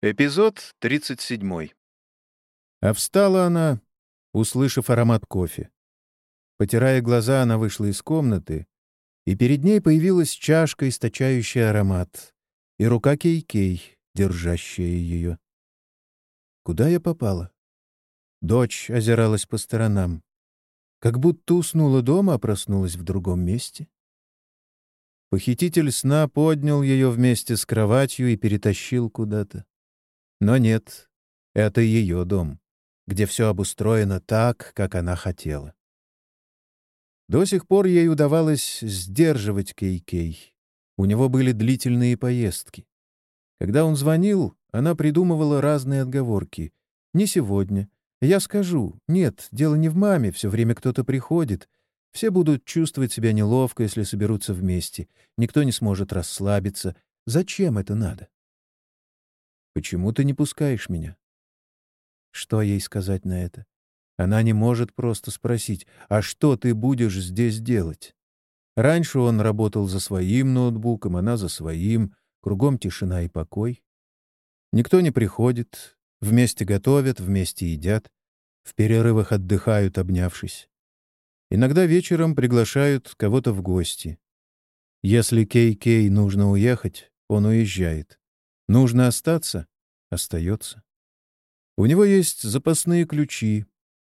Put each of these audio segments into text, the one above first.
Эпизод 37. А встала она, услышав аромат кофе. Потирая глаза, она вышла из комнаты, и перед ней появилась чашка, источающая аромат, и рука Кей-Кей, держащая ее. Куда я попала? Дочь озиралась по сторонам. Как будто уснула дома, а проснулась в другом месте. Похититель сна поднял ее вместе с кроватью и перетащил куда-то. Но нет, это ее дом, где все обустроено так, как она хотела. До сих пор ей удавалось сдерживать Кей-Кей. У него были длительные поездки. Когда он звонил, она придумывала разные отговорки. «Не сегодня. Я скажу. Нет, дело не в маме, все время кто-то приходит. Все будут чувствовать себя неловко, если соберутся вместе. Никто не сможет расслабиться. Зачем это надо?» Почему ты не пускаешь меня?» Что ей сказать на это? Она не может просто спросить, «А что ты будешь здесь делать?» Раньше он работал за своим ноутбуком, она за своим, кругом тишина и покой. Никто не приходит, вместе готовят, вместе едят, в перерывах отдыхают, обнявшись. Иногда вечером приглашают кого-то в гости. Если Кей-Кей нужно уехать, он уезжает. Нужно остаться — остается. У него есть запасные ключи.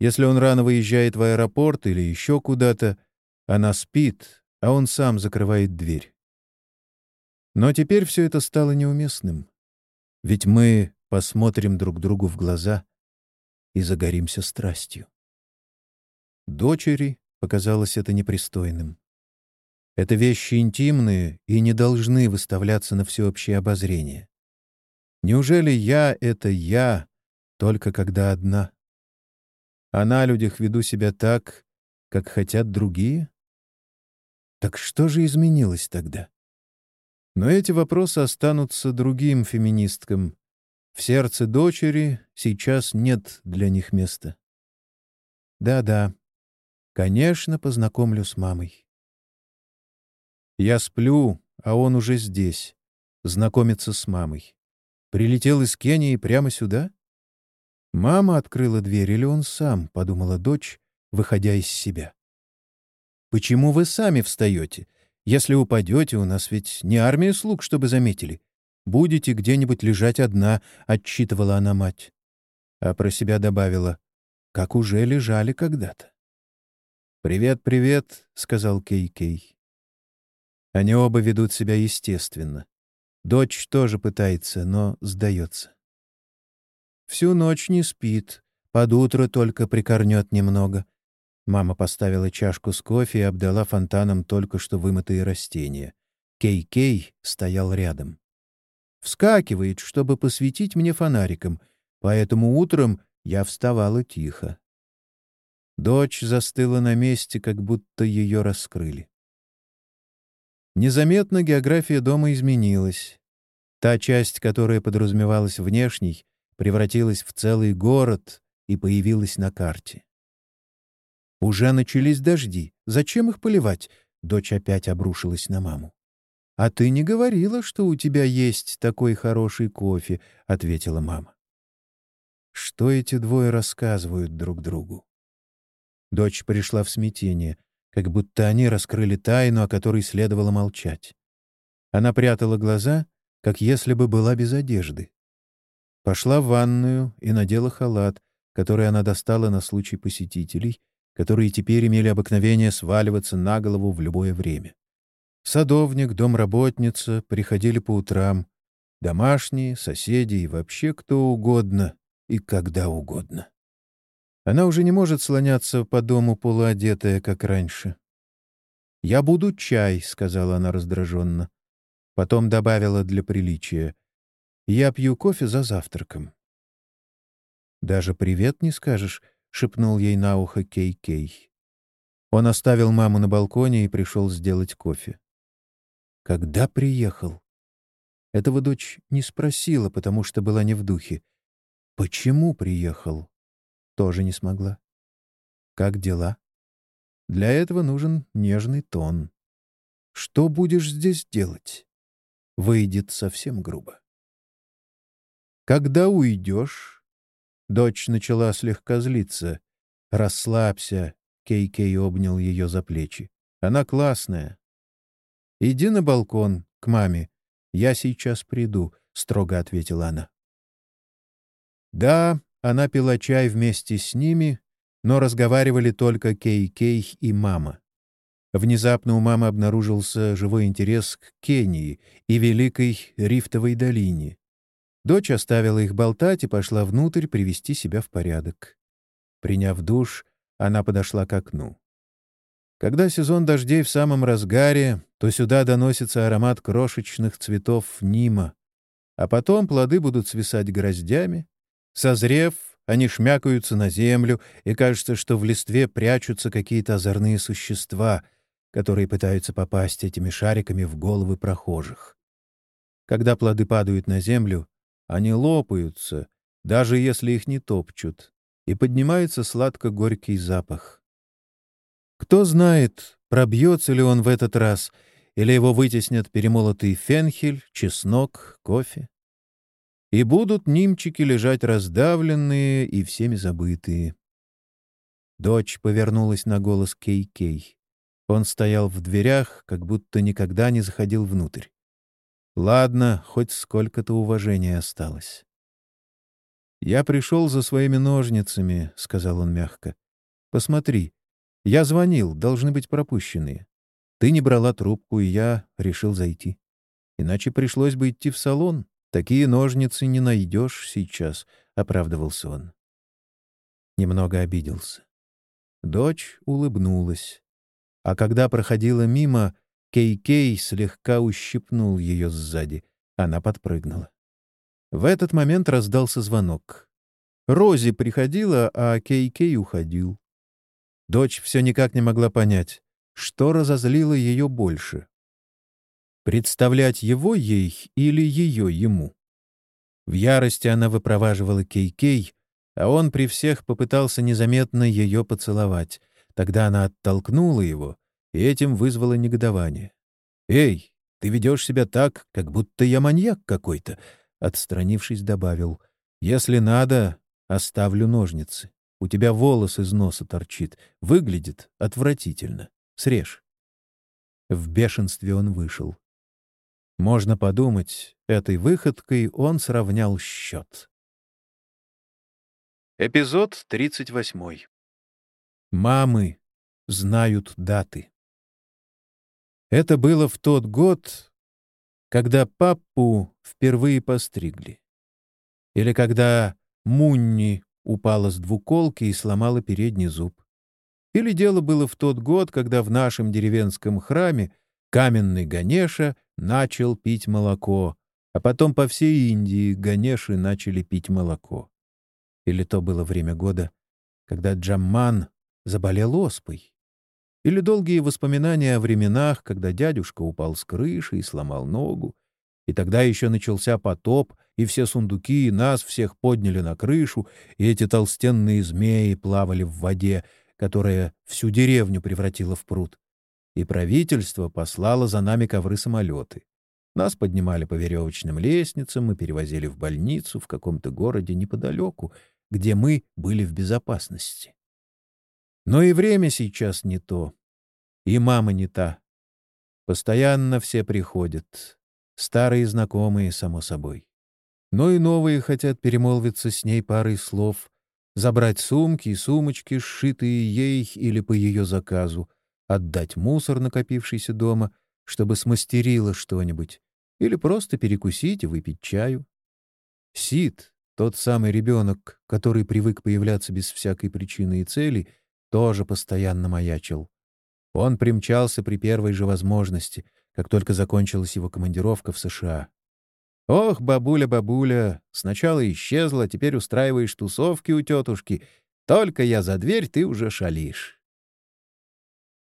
Если он рано выезжает в аэропорт или еще куда-то, она спит, а он сам закрывает дверь. Но теперь все это стало неуместным. Ведь мы посмотрим друг другу в глаза и загоримся страстью. Дочери показалось это непристойным. Это вещи интимные и не должны выставляться на всеобщее обозрение. Неужели я — это я, только когда одна? А на людях веду себя так, как хотят другие? Так что же изменилось тогда? Но эти вопросы останутся другим феминисткам. В сердце дочери сейчас нет для них места. Да-да, конечно, познакомлю с мамой. Я сплю, а он уже здесь, знакомится с мамой. Прилетел из Кении прямо сюда? Мама открыла дверь или он сам, — подумала дочь, выходя из себя. «Почему вы сами встаете? Если упадете, у нас ведь не армия слуг, чтобы заметили. Будете где-нибудь лежать одна», — отчитывала она мать. А про себя добавила, «как уже лежали когда-то». «Привет, привет», — сказал Кей-Кей. Они оба ведут себя естественно. Дочь тоже пытается, но сдается. Всю ночь не спит, под утро только прикорнет немного. Мама поставила чашку с кофе и обдала фонтаном только что вымытые растения. Кей-Кей стоял рядом. Вскакивает, чтобы посветить мне фонариком, поэтому утром я вставала тихо. Дочь застыла на месте, как будто ее раскрыли. Незаметно география дома изменилась. Та часть, которая подразумевалась внешней, превратилась в целый город и появилась на карте. Уже начались дожди. Зачем их поливать? Дочь опять обрушилась на маму. «А ты не говорила, что у тебя есть такой хороший кофе», — ответила мама. Что эти двое рассказывают друг другу? Дочь пришла в смятение как будто они раскрыли тайну, о которой следовало молчать. Она прятала глаза, как если бы была без одежды. Пошла в ванную и надела халат, который она достала на случай посетителей, которые теперь имели обыкновение сваливаться на голову в любое время. Садовник, домработница приходили по утрам, домашние, соседи и вообще кто угодно и когда угодно. Она уже не может слоняться по дому полуодетая, как раньше. «Я буду чай», — сказала она раздраженно. Потом добавила для приличия. «Я пью кофе за завтраком». «Даже привет не скажешь», — шепнул ей на ухо Кей-Кей. Он оставил маму на балконе и пришел сделать кофе. «Когда приехал?» Этого дочь не спросила, потому что была не в духе. «Почему приехал?» Тоже не смогла. Как дела? Для этого нужен нежный тон. Что будешь здесь делать? Выйдет совсем грубо. «Когда уйдешь?» Дочь начала слегка злиться. «Расслабься», — Кей-Кей обнял ее за плечи. «Она классная». «Иди на балкон, к маме. Я сейчас приду», — строго ответила она. Да, она пила чай вместе с ними, но разговаривали только Кей-Кей и мама. Внезапно у мамы обнаружился живой интерес к Кении и Великой Рифтовой долине. Дочь оставила их болтать и пошла внутрь привести себя в порядок. Приняв душ, она подошла к окну. Когда сезон дождей в самом разгаре, то сюда доносится аромат крошечных цветов нима, а потом плоды будут свисать гроздями. Созрев, они шмякаются на землю, и кажется, что в листве прячутся какие-то озорные существа, которые пытаются попасть этими шариками в головы прохожих. Когда плоды падают на землю, они лопаются, даже если их не топчут, и поднимается сладко-горький запах. Кто знает, пробьется ли он в этот раз, или его вытеснят перемолотый фенхель, чеснок, кофе. И будут нимчики лежать раздавленные и всеми забытые. Дочь повернулась на голос Кей-Кей. Он стоял в дверях, как будто никогда не заходил внутрь. Ладно, хоть сколько-то уважения осталось. «Я пришел за своими ножницами», — сказал он мягко. «Посмотри. Я звонил, должны быть пропущенные. Ты не брала трубку, и я решил зайти. Иначе пришлось бы идти в салон. Такие ножницы не найдешь сейчас», — оправдывался он. Немного обиделся. Дочь улыбнулась. А когда проходила мимо, Кей-Кей слегка ущипнул ее сзади. Она подпрыгнула. В этот момент раздался звонок. Рози приходила, а Кей-Кей уходил. Дочь все никак не могла понять, что разозлило ее больше. Представлять его ей или ее ему? В ярости она выпроваживала Кей-Кей, а он при всех попытался незаметно ее поцеловать. Тогда она оттолкнула его — и этим вызвало негодование. «Эй, ты ведешь себя так, как будто я маньяк какой-то», — отстранившись, добавил. «Если надо, оставлю ножницы. У тебя волос из носа торчит. Выглядит отвратительно. Срежь». В бешенстве он вышел. Можно подумать, этой выходкой он сравнял счет. Эпизод 38. Мамы знают даты. Это было в тот год, когда папу впервые постригли. Или когда Мунни упала с двуколки и сломала передний зуб. Или дело было в тот год, когда в нашем деревенском храме каменный Ганеша начал пить молоко, а потом по всей Индии Ганеши начали пить молоко. Или то было время года, когда Джамман заболел оспой. Или долгие воспоминания о временах, когда дядюшка упал с крыши и сломал ногу, и тогда еще начался потоп, и все сундуки и нас всех подняли на крышу, и эти толстенные змеи плавали в воде, которая всю деревню превратила в пруд. И правительство послало за нами ковры-самолеты. Нас поднимали по веревочным лестницам и перевозили в больницу в каком-то городе неподалеку, где мы были в безопасности. Но и время сейчас не то. И мама не та. Постоянно все приходят. Старые знакомые, само собой. Но и новые хотят перемолвиться с ней парой слов, забрать сумки и сумочки, сшитые ей или по ее заказу, отдать мусор, накопившийся дома, чтобы смастерила что-нибудь, или просто перекусить и выпить чаю. Сид, тот самый ребенок, который привык появляться без всякой причины и цели, тоже постоянно маячил. Он примчался при первой же возможности, как только закончилась его командировка в США. «Ох, бабуля, бабуля, сначала исчезла, теперь устраиваешь тусовки у тетушки. Только я за дверь, ты уже шалишь».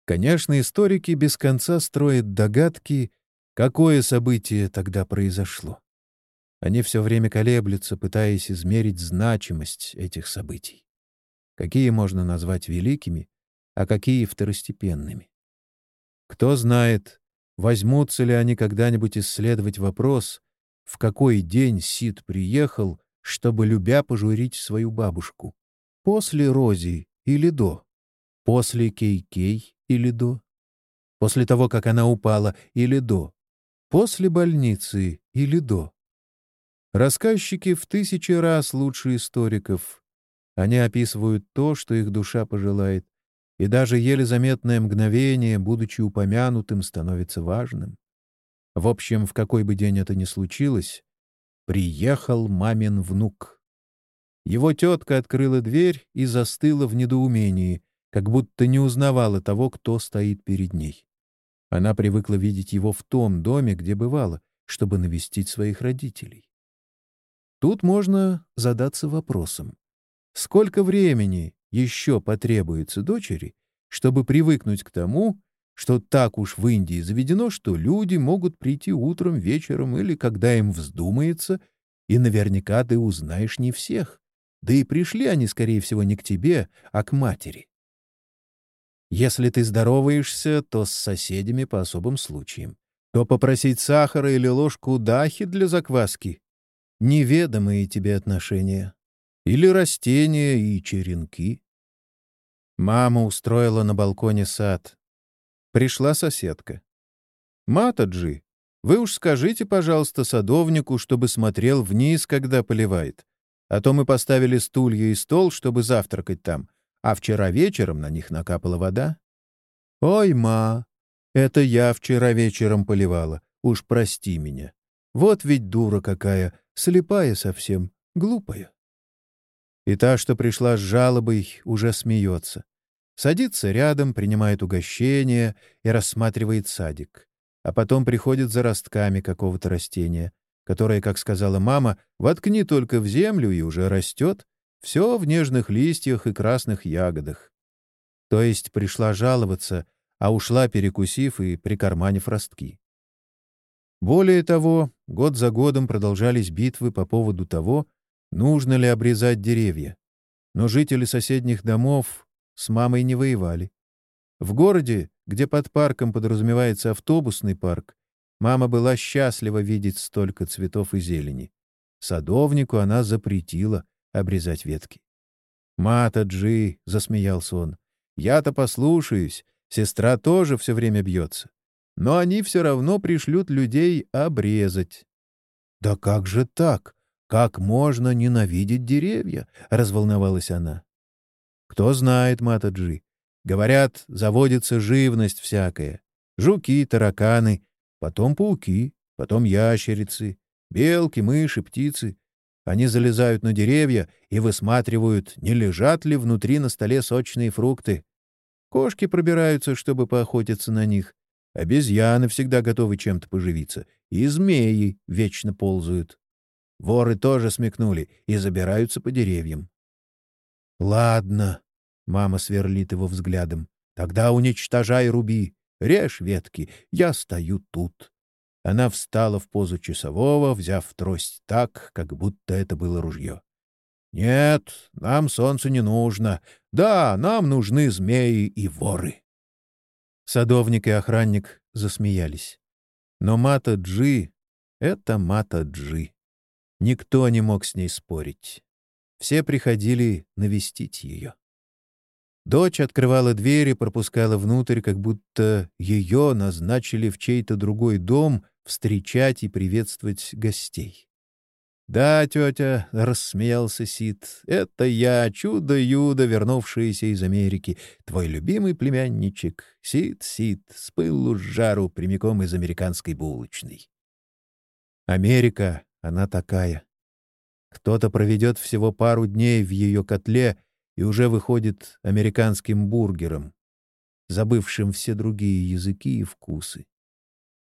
Конечно, историки без конца строят догадки, какое событие тогда произошло. Они все время колеблются, пытаясь измерить значимость этих событий какие можно назвать великими, а какие второстепенными. Кто знает, возьмутся ли они когда-нибудь исследовать вопрос, в какой день Сид приехал, чтобы, любя, пожурить свою бабушку? После Рози или до? После Кей-Кей или до? После того, как она упала или до? После больницы или до? Рассказчики в тысячи раз лучше историков. Они описывают то, что их душа пожелает, и даже еле заметное мгновение, будучи упомянутым, становится важным. В общем, в какой бы день это ни случилось, приехал мамин внук. Его тетка открыла дверь и застыла в недоумении, как будто не узнавала того, кто стоит перед ней. Она привыкла видеть его в том доме, где бывала, чтобы навестить своих родителей. Тут можно задаться вопросом. Сколько времени еще потребуется дочери, чтобы привыкнуть к тому, что так уж в Индии заведено, что люди могут прийти утром, вечером или когда им вздумается, и наверняка ты узнаешь не всех. Да и пришли они, скорее всего, не к тебе, а к матери. Если ты здороваешься, то с соседями по особым случаям. То попросить сахара или ложку дахи для закваски. Неведомые тебе отношения. Или растения и черенки. Мама устроила на балконе сад. Пришла соседка. «Матаджи, вы уж скажите, пожалуйста, садовнику, чтобы смотрел вниз, когда поливает. А то мы поставили стулья и стол, чтобы завтракать там, а вчера вечером на них накапала вода». «Ой, ма, это я вчера вечером поливала. Уж прости меня. Вот ведь дура какая, слепая совсем, глупая». И та, что пришла с жалобой, уже смеется. Садится рядом, принимает угощение и рассматривает садик. А потом приходит за ростками какого-то растения, которое, как сказала мама, воткни только в землю и уже растет, все в нежных листьях и красных ягодах. То есть пришла жаловаться, а ушла, перекусив и прикарманив ростки. Более того, год за годом продолжались битвы по поводу того, нужно ли обрезать деревья. Но жители соседних домов с мамой не воевали. В городе, где под парком подразумевается автобусный парк, мама была счастлива видеть столько цветов и зелени. Садовнику она запретила обрезать ветки. «Мата Джи», — засмеялся он, — «я-то послушаюсь, сестра тоже все время бьется. Но они все равно пришлют людей обрезать». «Да как же так? Как можно ненавидеть деревья?» — разволновалась она. Кто знает, Матаджи. Говорят, заводится живность всякая. Жуки, тараканы, потом пауки, потом ящерицы, белки, мыши, птицы. Они залезают на деревья и высматривают, не лежат ли внутри на столе сочные фрукты. Кошки пробираются, чтобы поохотиться на них. Обезьяны всегда готовы чем-то поживиться. И змеи вечно ползают. Воры тоже смекнули и забираются по деревьям. «Ладно», — мама сверлит его взглядом, — «тогда уничтожай руби, режь ветки, я стою тут». Она встала в позу часового, взяв трость так, как будто это было ружье. «Нет, нам солнце не нужно. Да, нам нужны змеи и воры». Садовник и охранник засмеялись. Но Мата Джи — это Мата Джи. Никто не мог с ней спорить. Все приходили навестить ее. Дочь открывала дверь и пропускала внутрь, как будто ее назначили в чей-то другой дом встречать и приветствовать гостей. «Да, тетя», — рассмеялся Сид, — «это я, чудо-юдо, вернувшийся из Америки, твой любимый племянничек, Сид, Сид, с пылу с жару, прямиком из американской булочной». Америка, она такая. Кто-то проведет всего пару дней в ее котле и уже выходит американским бургером, забывшим все другие языки и вкусы.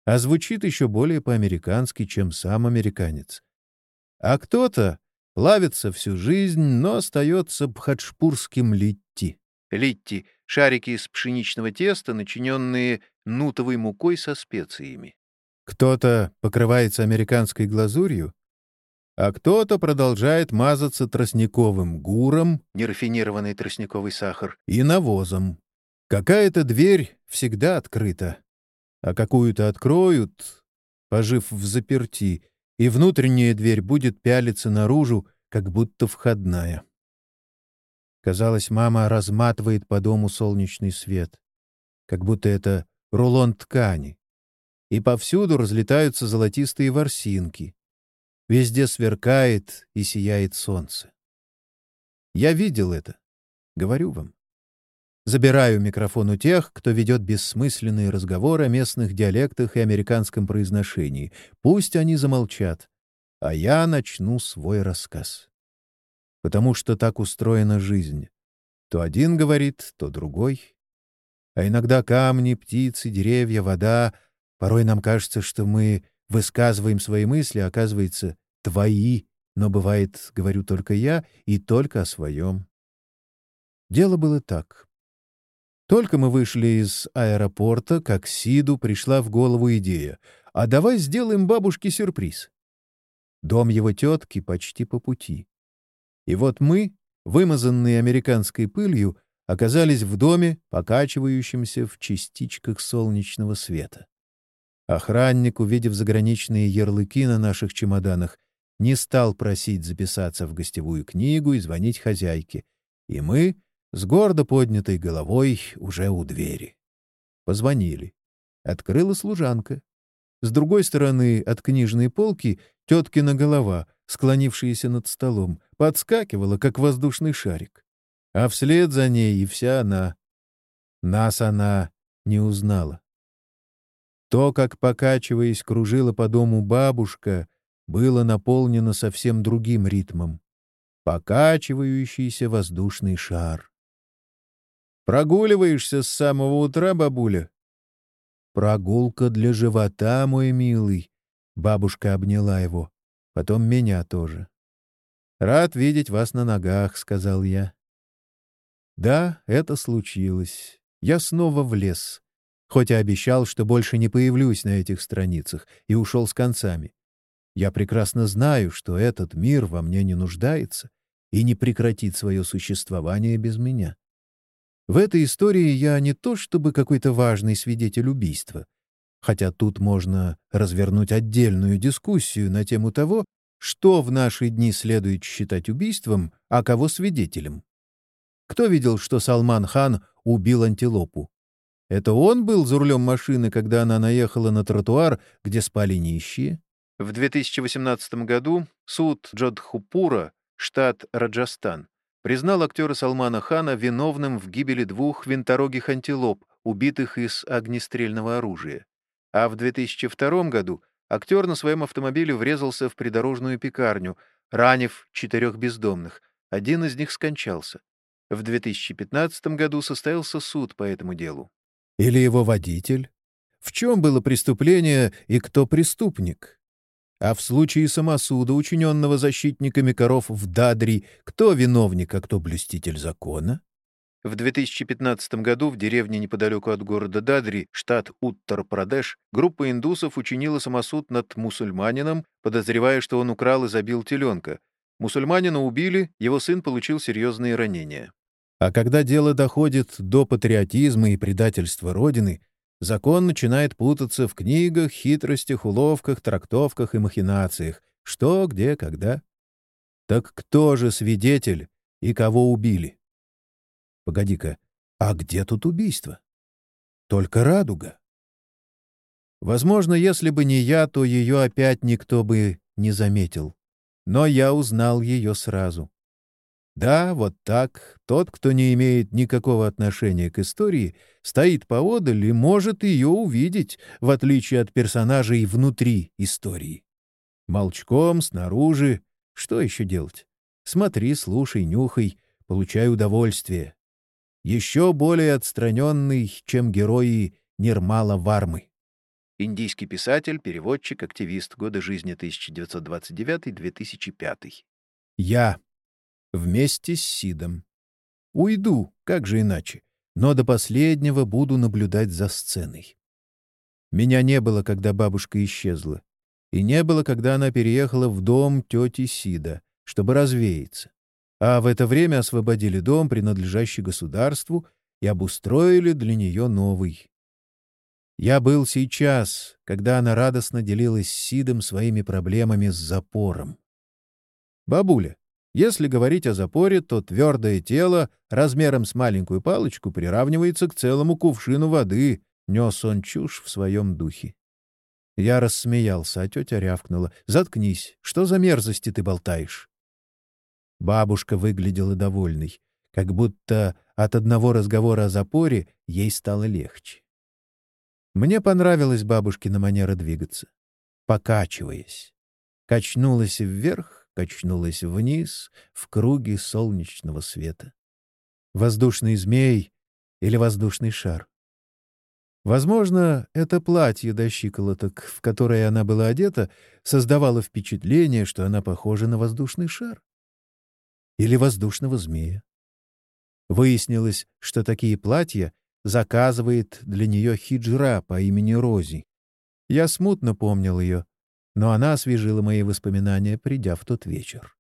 А звучит еще более по-американски, чем сам американец. А кто-то плавится всю жизнь, но остается бхаджпурским литти. Литти — шарики из пшеничного теста, начиненные нутовой мукой со специями. Кто-то покрывается американской глазурью, а кто-то продолжает мазаться тростниковым гуром, нерафинированный тростниковый сахар, и навозом. Какая-то дверь всегда открыта, а какую-то откроют, пожив в заперти, и внутренняя дверь будет пялиться наружу, как будто входная. Казалось, мама разматывает по дому солнечный свет, как будто это рулон ткани. И повсюду разлетаются золотистые ворсинки. Везде сверкает и сияет солнце. Я видел это, говорю вам. Забираю микрофон у тех, кто ведет бессмысленные разговоры о местных диалектах и американском произношении. Пусть они замолчат, а я начну свой рассказ. Потому что так устроена жизнь. То один говорит, то другой. А иногда камни, птицы, деревья, вода. Порой нам кажется, что мы высказываем свои мысли, а оказывается, твои, но бывает, говорю только я, и только о своем. Дело было так. Только мы вышли из аэропорта, как Сиду пришла в голову идея. А давай сделаем бабушке сюрприз. Дом его тетки почти по пути. И вот мы, вымазанные американской пылью, оказались в доме, покачивающемся в частичках солнечного света. Охранник, увидев заграничные ярлыки на наших чемоданах, не стал просить записаться в гостевую книгу и звонить хозяйке. И мы, с гордо поднятой головой уже у двери. Позвонили. Открыла служанка. С другой стороны от книжной полки теткина голова, склонившаяся над столом, подскакивала, как воздушный шарик. А вслед за ней и вся она. Нас она не узнала. То, как, покачиваясь, кружила по дому бабушка, было наполнено совсем другим ритмом. Покачивающийся воздушный шар. Прогуливаешься с самого утра, бабуля? Прогулка для живота, мой милый. Бабушка обняла его. Потом меня тоже. Рад видеть вас на ногах, сказал я. Да, это случилось. Я снова влез. Хоть и обещал, что больше не появлюсь на этих страницах, и ушел с концами. Я прекрасно знаю, что этот мир во мне не нуждается и не прекратит свое существование без меня. В этой истории я не то чтобы какой-то важный свидетель убийства, хотя тут можно развернуть отдельную дискуссию на тему того, что в наши дни следует считать убийством, а кого свидетелем. Кто видел, что Салман хан убил антилопу? Это он был за рулем машины, когда она наехала на тротуар, где спали нищие? В 2018 году суд Джодхупура, штат Раджастан, признал актера Салмана Хана виновным в гибели двух винторогих антилоп, убитых из огнестрельного оружия. А в 2002 году актер на своем автомобиле врезался в придорожную пекарню, ранив четырех бездомных. Один из них скончался. В 2015 году состоялся суд по этому делу. Или его водитель? В чем было преступление и кто преступник? А в случае самосуда, учиненного защитниками коров в Дадри, кто виновник, а кто блюститель закона? В 2015 году в деревне неподалеку от города Дадри, штат Уттар-Прадеш, группа индусов учинила самосуд над мусульманином, подозревая, что он украл и забил теленка. Мусульманина убили, его сын получил серьезные ранения. А когда дело доходит до патриотизма и предательства Родины, Закон начинает путаться в книгах, хитростях, уловках, трактовках и махинациях. Что, где, когда. Так кто же свидетель и кого убили? Погоди-ка, а где тут убийство? Только радуга. Возможно, если бы не я, то ее опять никто бы не заметил. Но я узнал ее сразу. Да, вот так, тот, кто не имеет никакого отношения к истории, стоит поодаль и может ее увидеть, в отличие от персонажей внутри истории. Молчком, снаружи. Что еще делать? Смотри, слушай, нюхай, получай удовольствие. Еще более отстраненный, чем герои Нирмала Вармы. Индийский писатель, переводчик, активист, годы жизни 1929-2005. Я вместе с Сидом. Уйду, как же иначе, но до последнего буду наблюдать за сценой. Меня не было, когда бабушка исчезла, и не было, когда она переехала в дом тети Сида, чтобы развеяться. А в это время освободили дом, принадлежащий государству, и обустроили для нее новый. Я был сейчас, когда она радостно делилась с Сидом своими проблемами с запором. «Бабуля, Если говорить о запоре, то твердое тело размером с маленькую палочку приравнивается к целому кувшину воды, нес он чушь в своем духе. Я рассмеялся, а тетя рявкнула. «Заткнись! Что за мерзости ты болтаешь?» Бабушка выглядела довольной, как будто от одного разговора о запоре ей стало легче. Мне понравилась бабушкина манера двигаться, покачиваясь. Качнулась вверх, качнулась вниз в круге солнечного света. Воздушный змей или воздушный шар. Возможно, это платье до щиколоток, в которое она была одета, создавало впечатление, что она похожа на воздушный шар. Или воздушного змея. Выяснилось, что такие платья заказывает для нее хиджра по имени Рози. Я смутно помнил ее, но она освежила мои воспоминания, придя в тот вечер.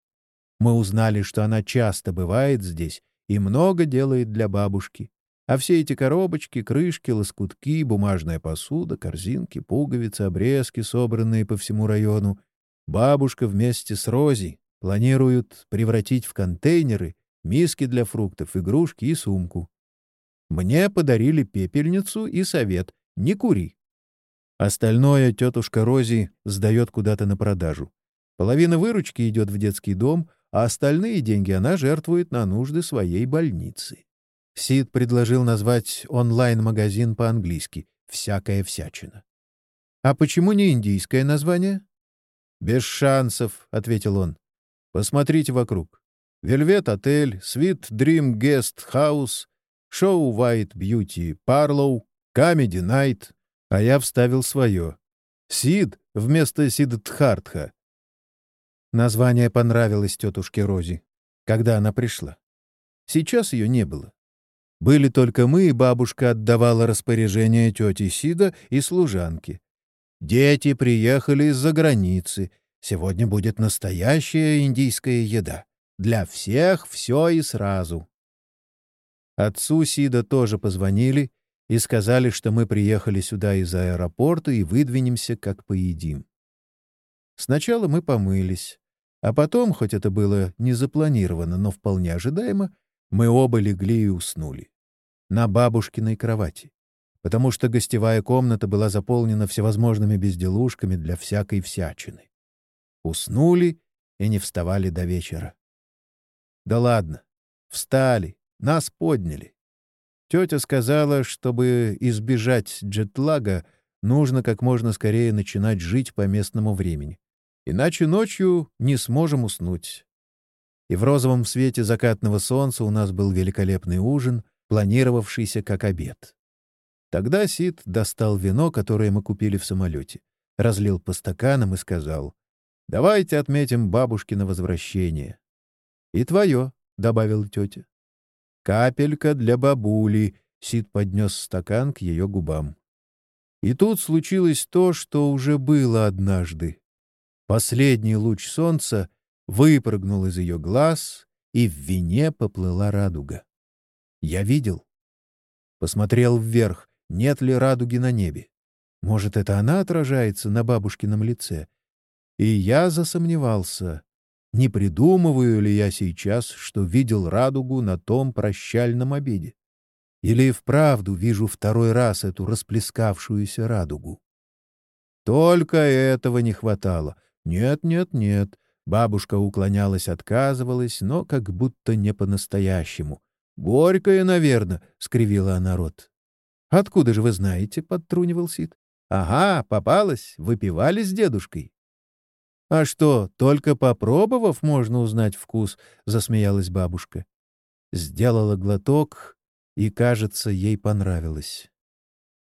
Мы узнали, что она часто бывает здесь и много делает для бабушки. А все эти коробочки, крышки, лоскутки, бумажная посуда, корзинки, пуговицы, обрезки, собранные по всему району, бабушка вместе с Рози планируют превратить в контейнеры, миски для фруктов, игрушки и сумку. Мне подарили пепельницу и совет — не кури. Остальное тетушка Рози сдает куда-то на продажу. Половина выручки идет в детский дом, а остальные деньги она жертвует на нужды своей больницы. Сид предложил назвать онлайн-магазин по-английски «Всякая всячина». «А почему не индийское название?» «Без шансов», — ответил он. «Посмотрите вокруг. Velvet Hotel, Sweet Dream Guest House, Snow White Beauty Parlour, Comedy Night, а я вставил свое. «Сид» вместо «Сиддхартха». Название понравилось тетушке Рози, когда она пришла. Сейчас ее не было. Были только мы, и бабушка отдавала распоряжение тете Сида и служанке. «Дети приехали из-за границы. Сегодня будет настоящая индийская еда. Для всех все и сразу». Отцу Сида тоже позвонили и сказали, что мы приехали сюда из аэропорта и выдвинемся, как поедим. Сначала мы помылись, а потом, хоть это было не запланировано, но вполне ожидаемо, мы оба легли и уснули. На бабушкиной кровати. Потому что гостевая комната была заполнена всевозможными безделушками для всякой всячины. Уснули и не вставали до вечера. Да ладно, встали, нас подняли. Тетя сказала, чтобы избежать джетлага, нужно как можно скорее начинать жить по местному времени. Иначе ночью не сможем уснуть. И в розовом свете закатного солнца у нас был великолепный ужин, планировавшийся как обед. Тогда Сид достал вино, которое мы купили в самолете, разлил по стаканам и сказал, «Давайте отметим бабушкино возвращение». «И твое», — добавила тетя. «Капелька для бабули», — Сид поднес стакан к ее губам. И тут случилось то, что уже было однажды. Последний луч солнца выпрыгнул из ее глаз, и в вине поплыла радуга. Я видел. Посмотрел вверх, нет ли радуги на небе. Может, это она отражается на бабушкином лице? И я засомневался, не придумываю ли я сейчас, что видел радугу на том прощальном обеде? Или вправду вижу второй раз эту расплескавшуюся радугу? Только этого не хватало. Нет, нет, нет. Бабушка уклонялась, отказывалась, но как будто не по-настоящему. «Горькое, наверное», — скривила она рот. «Откуда же вы знаете?» — подтрунивал Сид. «Ага, попалась. Выпивали с дедушкой». «А что, только попробовав, можно узнать вкус?» — засмеялась бабушка. Сделала глоток, и, кажется, ей понравилось.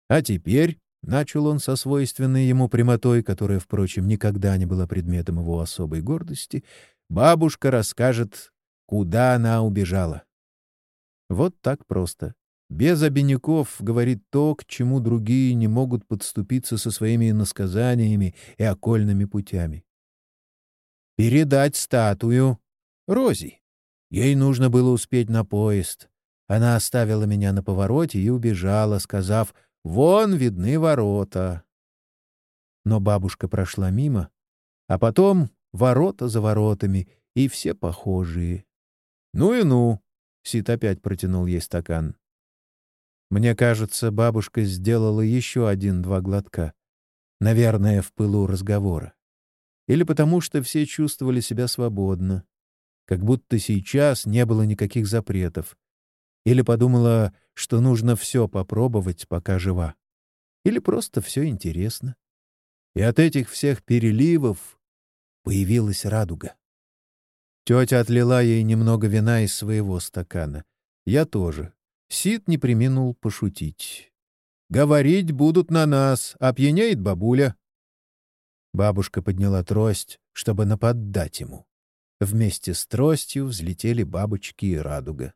«А теперь», — начал он со свойственной ему прямотой, которая, впрочем, никогда не была предметом его особой гордости, бабушка расскажет, куда она убежала. Вот так просто. Без обиняков говорит то, к чему другие не могут подступиться со своими иносказаниями и окольными путями передать статую Рози. Ей нужно было успеть на поезд. Она оставила меня на повороте и убежала, сказав «Вон видны ворота». Но бабушка прошла мимо, а потом ворота за воротами, и все похожие. «Ну и ну!» — Сид опять протянул ей стакан. Мне кажется, бабушка сделала еще один-два глотка. Наверное, в пылу разговора. Или потому, что все чувствовали себя свободно. Как будто сейчас не было никаких запретов. Или подумала, что нужно все попробовать, пока жива. Или просто все интересно. И от этих всех переливов появилась радуга. Тетя отлила ей немного вина из своего стакана. Я тоже. Сид не приминул пошутить. «Говорить будут на нас, опьянеет бабуля». Бабушка подняла трость, чтобы наподдать ему. Вместе с тростью взлетели бабочки и радуга.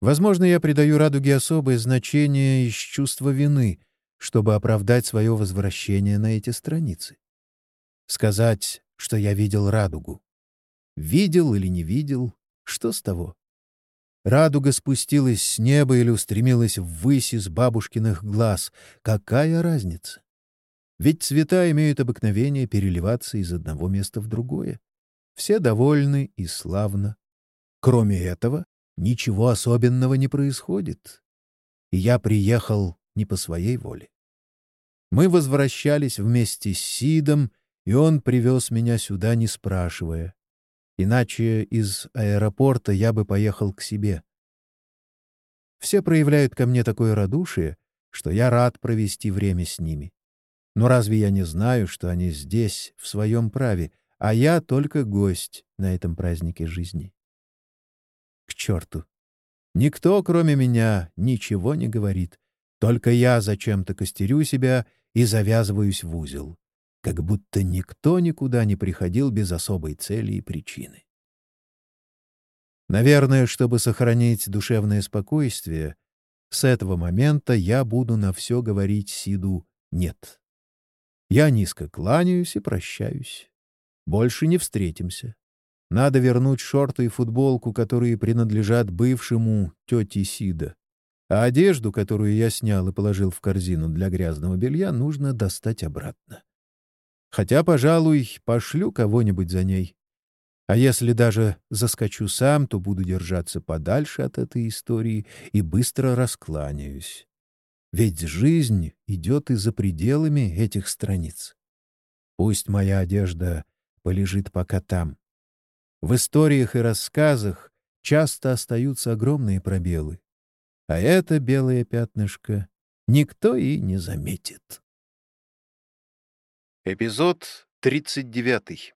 Возможно, я придаю радуге особое значение из чувства вины, чтобы оправдать свое возвращение на эти страницы. Сказать, что я видел радугу. Видел или не видел, что с того? Радуга спустилась с неба или устремилась ввысь из бабушкиных глаз. Какая разница? Ведь цвета имеют обыкновение переливаться из одного места в другое. Все довольны и славно. Кроме этого, ничего особенного не происходит. И я приехал не по своей воле. Мы возвращались вместе с Сидом, и он привез меня сюда, не спрашивая. Иначе из аэропорта я бы поехал к себе. Все проявляют ко мне такое радушие, что я рад провести время с ними. Но разве я не знаю, что они здесь, в своем праве, а я только гость на этом празднике жизни? К черту! Никто, кроме меня, ничего не говорит. Только я зачем-то костерю себя и завязываюсь в узел как будто никто никуда не приходил без особой цели и причины. Наверное, чтобы сохранить душевное спокойствие, с этого момента я буду на все говорить Сиду «нет». Я низко кланяюсь и прощаюсь. Больше не встретимся. Надо вернуть шорты и футболку, которые принадлежат бывшему тете Сида. А одежду, которую я снял и положил в корзину для грязного белья, нужно достать обратно. Хотя, пожалуй, пошлю кого-нибудь за ней. А если даже заскочу сам, то буду держаться подальше от этой истории и быстро раскланяюсь. Ведь жизнь идет и за пределами этих страниц. Пусть моя одежда полежит пока там. В историях и рассказах часто остаются огромные пробелы. А это белое пятнышко никто и не заметит. Эпизод 39.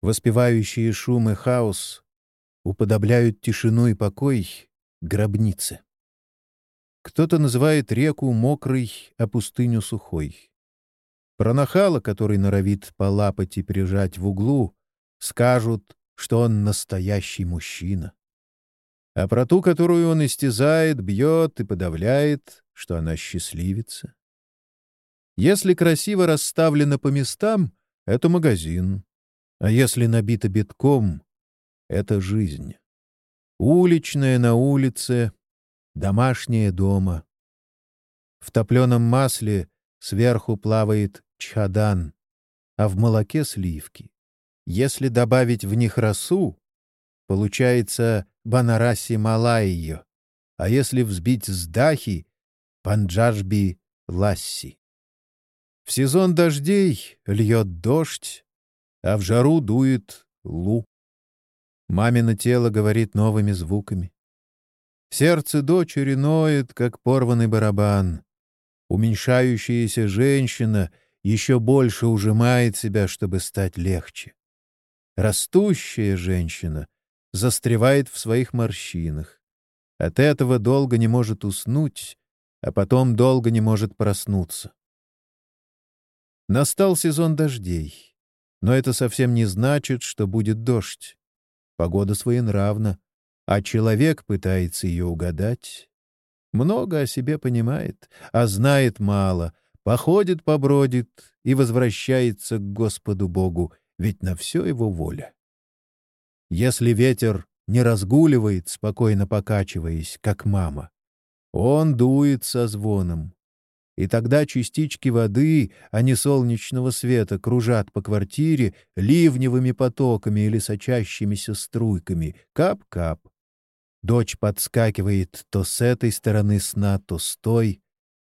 Воспевающие шум и хаос уподобляют тишину и покой гробнице. Кто-то называет реку мокрой, а пустыню сухой. Про нахала, который норовит по лапоти прижать в углу, скажут, что он настоящий мужчина. А про ту, которую он истязает, бьет и подавляет, что она счастливица. Если красиво расставлено по местам, это магазин. А если набито битком, это жизнь. Уличная на улице, домашняя дома. В топленом масле сверху плавает чадан, а в молоке сливки. Если добавить в них росу, получается банараси малайо, а если взбить с дахи — панджашби ласси. В сезон дождей льет дождь, а в жару дует лу. Мамино тело говорит новыми звуками. Сердце дочери ноет, как порванный барабан. Уменьшающаяся женщина еще больше ужимает себя, чтобы стать легче. Растущая женщина застревает в своих морщинах. От этого долго не может уснуть, а потом долго не может проснуться. Настал сезон дождей. Но это совсем не значит, что будет дождь. Погода своенравна, а человек пытается ее угадать. Много о себе понимает, а знает мало, походит, побродит и возвращается к Господу Богу, ведь на все его воля. Если ветер не разгуливает, спокойно покачиваясь, как мама, он дует со звоном. И тогда частички воды, а не солнечного света, кружат по квартире ливневыми потоками или сочащимися струйками. Кап-кап. Дочь подскакивает то с этой стороны сна, то с той.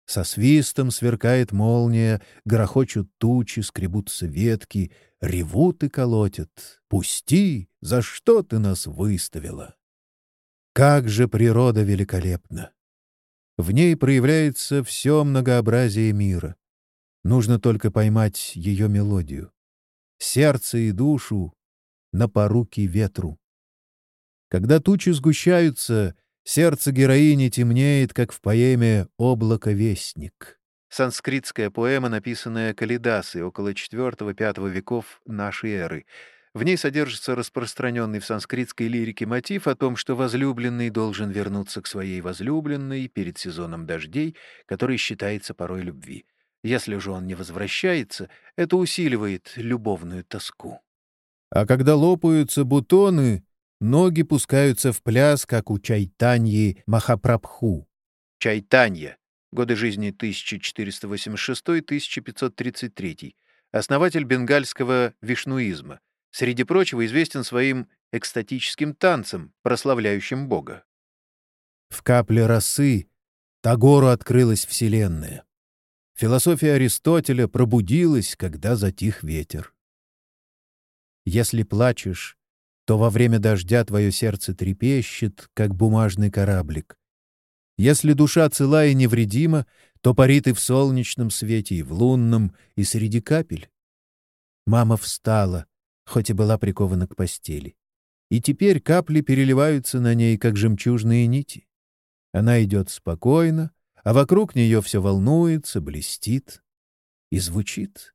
Со свистом сверкает молния, грохочут тучи, скребутся ветки, ревут и колотят. «Пусти! За что ты нас выставила?» Как же природа великолепна! В ней проявляется все многообразие мира. Нужно только поймать ее мелодию. Сердце и душу на поруки ветру. Когда тучи сгущаются, сердце героини темнеет, как в поэме «Облако-вестник». Санскритская поэма, написанная Калидасой около IV-V веков нашей эры — в ней содержится распространенный в санскритской лирике мотив о том, что возлюбленный должен вернуться к своей возлюбленной перед сезоном дождей, который считается порой любви. Если же он не возвращается, это усиливает любовную тоску. А когда лопаются бутоны, ноги пускаются в пляс, как у Чайтаньи Махапрабху. Чайтанья. Годы жизни 1486-1533. Основатель бенгальского вишнуизма — Среди прочего известен своим экстатическим танцем, прославляющим Бога. В капле росы Тагору открылась Вселенная. Философия Аристотеля пробудилась, когда затих ветер. Если плачешь, то во время дождя твое сердце трепещет, как бумажный кораблик. Если душа цела и невредима, то парит и в солнечном свете, и в лунном, и среди капель. Мама встала, хоть и была прикована к постели. И теперь капли переливаются на ней, как жемчужные нити. Она идет спокойно, а вокруг нее все волнуется, блестит и звучит.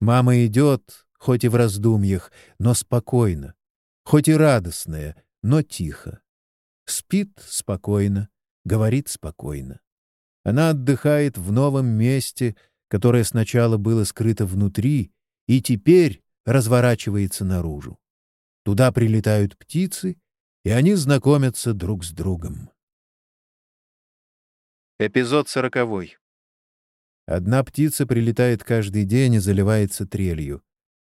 Мама идет, хоть и в раздумьях, но спокойно, хоть и радостная, но тихо. Спит спокойно, говорит спокойно. Она отдыхает в новом месте, которое сначала было скрыто внутри, и теперь разворачивается наружу. Туда прилетают птицы, и они знакомятся друг с другом. Эпизод сороковой. Одна птица прилетает каждый день и заливается трелью.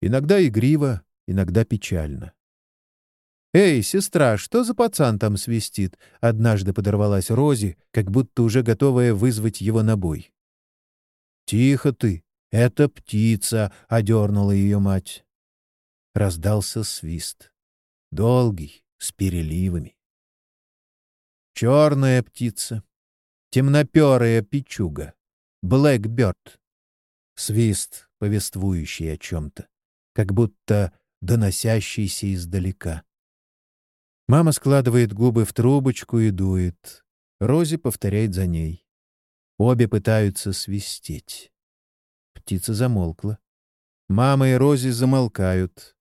Иногда игриво, иногда печально. «Эй, сестра, что за пацан там свистит?» — однажды подорвалась Рози, как будто уже готовая вызвать его на бой. «Тихо ты, это птица!» — одернула ее мать. Раздался свист. Долгий, с переливами. Черная птица. Темноперая печуга. Блэкберд. Свист, повествующий о чем-то. Как будто доносящийся издалека. Мама складывает губы в трубочку и дует. Рози повторяет за ней. Обе пытаются свистеть. Птица замолкла. Мама и Рози замолкают.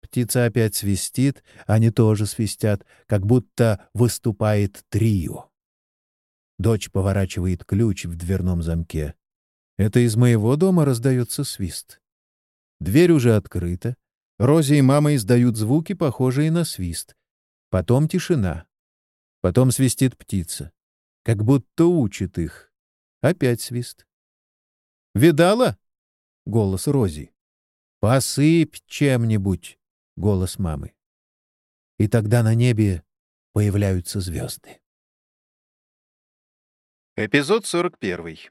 Птица опять свистит, они тоже свистят, как будто выступает трио. Дочь поворачивает ключ в дверном замке. Это из моего дома раздается свист. Дверь уже открыта. Рози и мама издают звуки, похожие на свист. Потом тишина. Потом свистит птица. Как будто учит их. Опять свист. «Видала?» — голос Рози. «Посыпь чем-нибудь» голос мамы. И тогда на небе появляются звезды. Эпизод 41.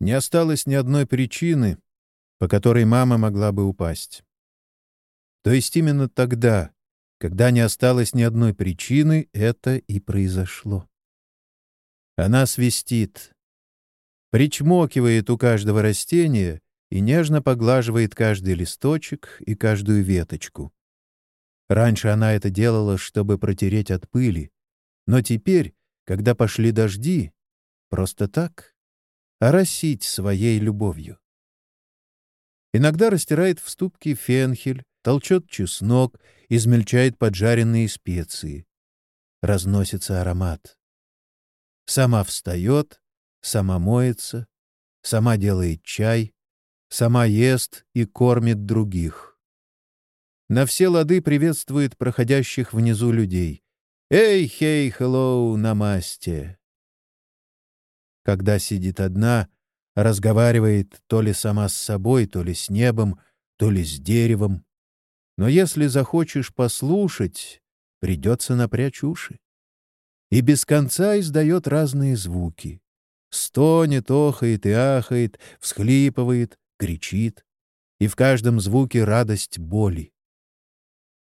Не осталось ни одной причины, по которой мама могла бы упасть. То есть именно тогда, когда не осталось ни одной причины, это и произошло. Она свистит, причмокивает у каждого растения и нежно поглаживает каждый листочек и каждую веточку. Раньше она это делала, чтобы протереть от пыли, но теперь, когда пошли дожди, просто так, оросить своей любовью. Иногда растирает в ступке фенхель, толчет чеснок, измельчает поджаренные специи. Разносится аромат. Сама встает, сама моется, сама делает чай, сама ест и кормит других. На все лады приветствует проходящих внизу людей. «Эй, хей, хеллоу, намасте!» Когда сидит одна, разговаривает то ли сама с собой, то ли с небом, то ли с деревом. Но если захочешь послушать, придется напрячь уши. И без конца издает разные звуки. Стонет, охает и ахает, всхлипывает, кричит. И в каждом звуке радость боли.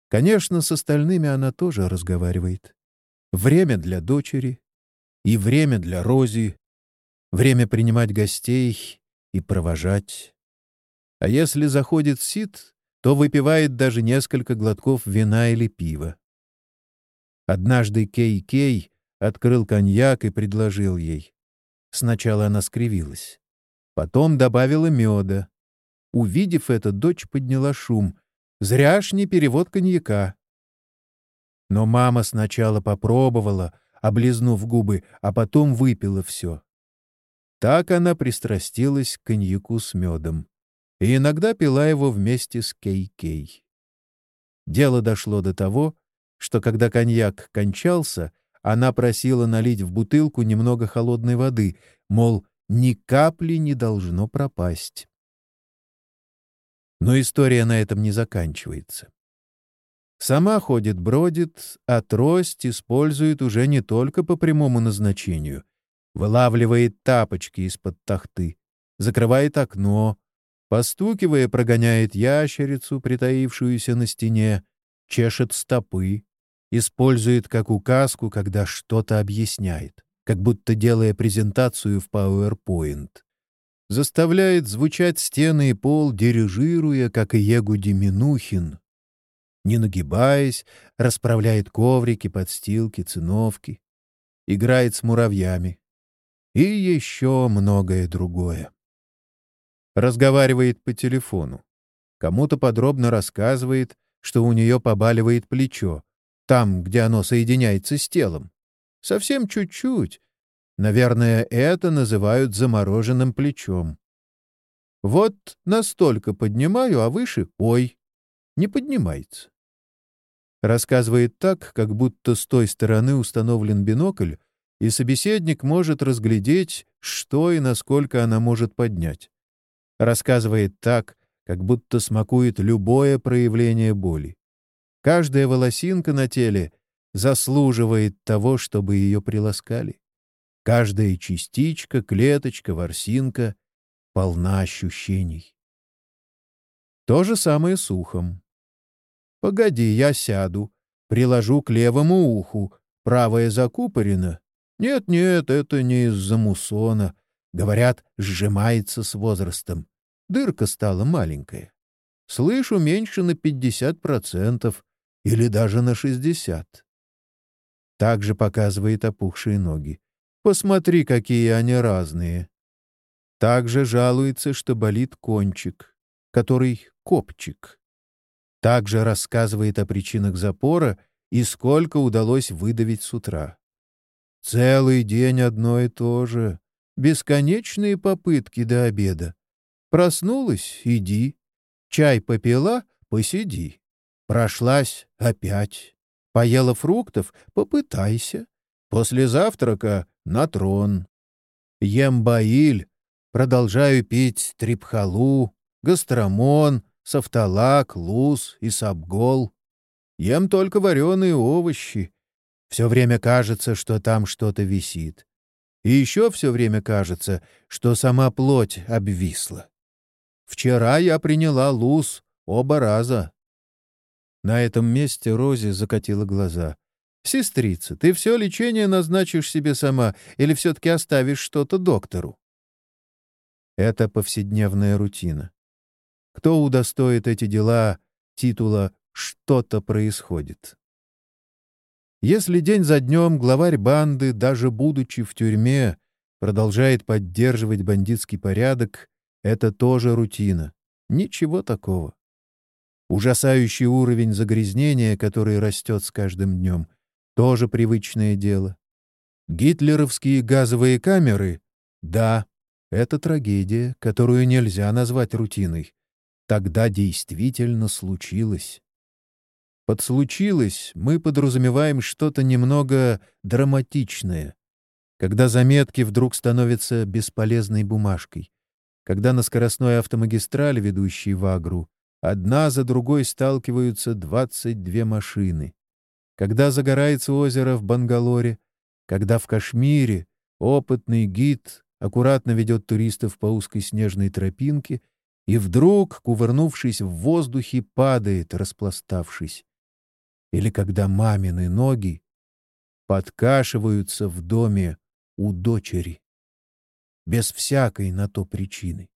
Конечно, с остальными она тоже разговаривает. Время для дочери и время для Рози, время принимать гостей и провожать. А если заходит Сид, то выпивает даже несколько глотков вина или пива. Однажды Кей-Кей открыл коньяк и предложил ей. Сначала она скривилась. Потом добавила меда. Увидев это, дочь подняла шум. Зряшний перевод коньяка. Но мама сначала попробовала, облизнув губы, а потом выпила все. Так она пристрастилась к коньяку с медом и иногда пила его вместе с Кей-Кей. Дело дошло до того, что когда коньяк кончался, она просила налить в бутылку немного холодной воды, мол, ни капли не должно пропасть. Но история на этом не заканчивается. Сама ходит, бродит, а трость использует уже не только по прямому назначению. Вылавливает тапочки из-под тахты, закрывает окно, постукивая, прогоняет ящерицу, притаившуюся на стене, чешет стопы, использует как указку, когда что-то объясняет, как будто делая презентацию в PowerPoint. Заставляет звучать стены и пол, дирижируя, как и Егуди Минухин. Не нагибаясь, расправляет коврики, подстилки, циновки. Играет с муравьями. И еще многое другое. Разговаривает по телефону. Кому-то подробно рассказывает, что у нее побаливает плечо, там, где оно соединяется с телом. Совсем чуть-чуть. Наверное, это называют замороженным плечом. Вот настолько поднимаю, а выше — ой, не поднимается. Рассказывает так, как будто с той стороны установлен бинокль, и собеседник может разглядеть, что и насколько она может поднять. Рассказывает так, как будто смакует любое проявление боли. Каждая волосинка на теле заслуживает того, чтобы ее приласкали. Каждая частичка, клеточка, ворсинка полна ощущений. То же самое с ухом. «Погоди, я сяду, приложу к левому уху, правое закупорено. Нет-нет, это не из-за мусона. Говорят, сжимается с возрастом. Дырка стала маленькая. Слышу меньше на 50%, или даже на 60. Также показывает опухшие ноги. Посмотри, какие они разные. Также жалуется, что болит кончик, который копчик. Также рассказывает о причинах запора и сколько удалось выдавить с утра. Целый день одно и то же. Бесконечные попытки до обеда. Проснулась — иди. Чай попила — посиди. Прошлась опять. Поела фруктов — попытайся. После завтрака — на трон. Ем баиль, продолжаю пить трипхалу, гастромон, софталак, луз и сабгол. Ем только вареные овощи. Все время кажется, что там что-то висит. И еще все время кажется, что сама плоть обвисла. Вчера я приняла луз оба раза. На этом месте Рози закатила глаза. «Сестрица, ты все лечение назначишь себе сама или все-таки оставишь что-то доктору?» Это повседневная рутина. Кто удостоит эти дела титула «что-то происходит»? Если день за днем главарь банды, даже будучи в тюрьме, продолжает поддерживать бандитский порядок, это тоже рутина. Ничего такого. Ужасающий уровень загрязнения, который растет с каждым днем, тоже привычное дело. Гитлеровские газовые камеры — да, это трагедия, которую нельзя назвать рутиной. Тогда действительно случилось. Под «случилось» мы подразумеваем что-то немного драматичное. когда заметки вдруг становятся бесполезной бумажкой, когда на скоростной автомагистрали, ведущей в Агру, одна за другой сталкиваются 22 машины, когда загорается озеро в Бангалоре, когда в Кашмире опытный гид аккуратно ведет туристов по узкой снежной тропинке и вдруг, кувырнувшись в воздухе, падает, распластавшись. Или когда мамины ноги подкашиваются в доме у дочери. Без всякой на то причины.